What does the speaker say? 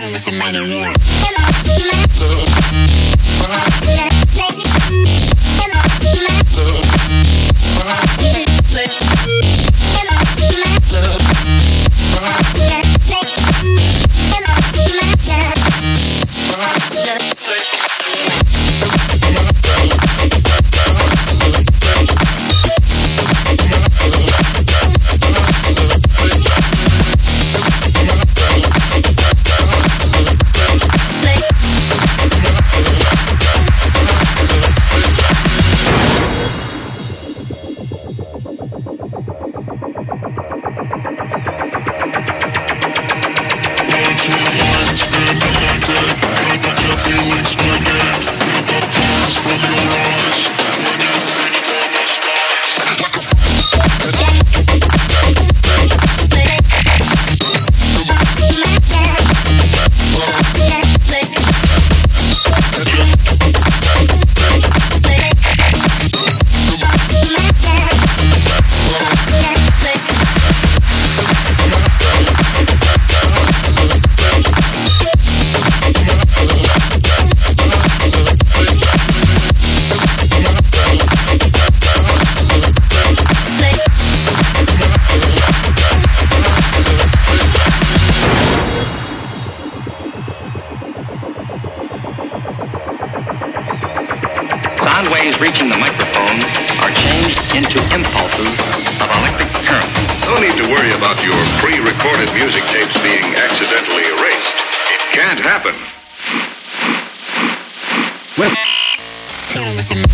Somebody real. Sound waves reaching the microphone are changed into impulses of electric current. No need to worry about your pre-recorded music tapes being accidentally erased. It can't happen. Well, Hello.